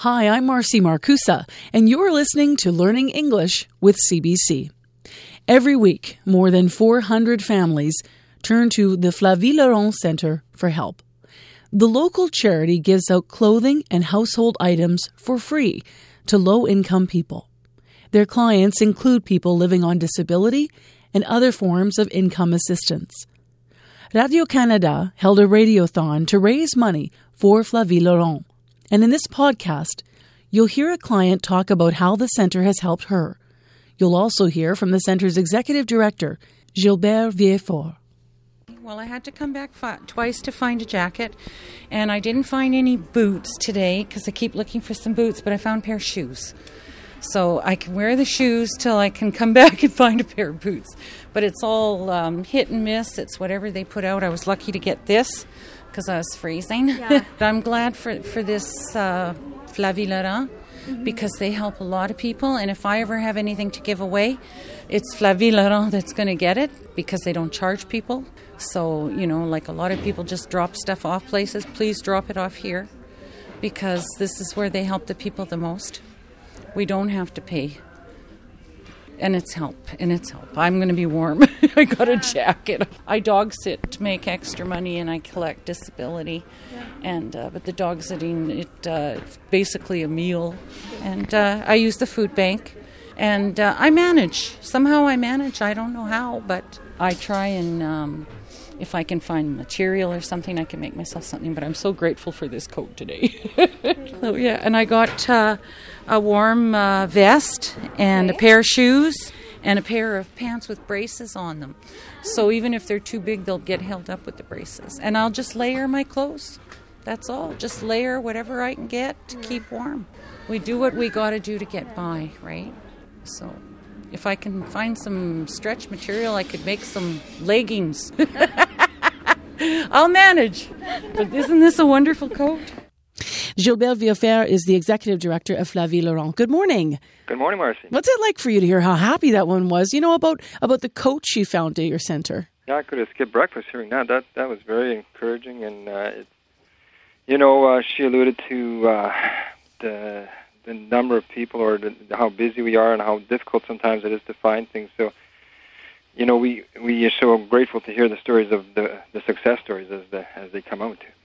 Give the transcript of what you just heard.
Hi, I'm Marcy Markusa, and you're listening to Learning English with CBC. Every week, more than 400 families turn to the Flavie Laurent Center for help. The local charity gives out clothing and household items for free to low income people. Their clients include people living on disability and other forms of income assistance. Radio Canada held a radiothon to raise money for Flavie Laurent. And in this podcast, you'll hear a client talk about how the center has helped her. You'll also hear from the center's executive director, Gilbert Vielfaure. Well, I had to come back twice to find a jacket, and I didn't find any boots today because I keep looking for some boots, but I found a pair of shoes. So I can wear the shoes till I can come back and find a pair of boots. But it's all um, hit and miss. It's whatever they put out. I was lucky to get this because I was freezing. Yeah. I'm glad for, for this uh, Flavie Laurent because they help a lot of people. And if I ever have anything to give away, it's Flavie Laurent that's going to get it because they don't charge people. So, you know, like a lot of people just drop stuff off places, please drop it off here because this is where they help the people the most. We don't have to pay. And it's help, and it's help. I'm going to be warm. I got a jacket. I dog sit to make extra money, and I collect disability. And uh, but the dog sitting, it uh, it's basically a meal, and uh, I use the food bank, and uh, I manage. Somehow I manage. I don't know how, but I try and. Um, if I can find material or something, I can make myself something. But I'm so grateful for this coat today. so yeah, and I got uh, a warm uh, vest and a pair of shoes and a pair of pants with braces on them. So even if they're too big, they'll get held up with the braces. And I'll just layer my clothes. That's all. Just layer whatever I can get to keep warm. We do what we got to do to get by, right? So if I can find some stretch material, I could make some leggings. I'll manage. But isn't this a wonderful coat? Gilbert Vielfaure is the executive director of Flavie Laurent. Good morning. Good morning, Marcy. What's it like for you to hear how happy that one was? You know about about the coach she found at your center. Yeah, I could have skipped breakfast hearing that. That that was very encouraging, and uh, it, you know, uh, she alluded to uh, the the number of people or the, how busy we are and how difficult sometimes it is to find things. So, you know, we we are so grateful to hear the stories of the the success stories as the as they come out.